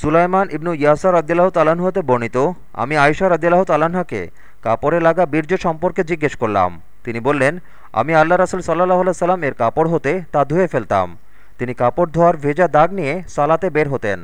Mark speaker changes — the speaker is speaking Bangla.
Speaker 1: সুলাইমান ইবনু ইয়াসার আদিল্লাহ তালান হতে বর্ণিত, আমি আয়সা আদিল্লাহ তালাহাকে কাপড়ে লাগা বীর্য সম্পর্কে জিজ্ঞেস করলাম। তিনি বললেন, আমি আল্লাহ রাসুল সাল্লাহ সাল্লাম এর কাপড় হতে তা ধুয়ে ফেলতাম। তিনি কাপড় ধোয়ার ভেজা দাগ নিয়ে সালাতে বের হতেন।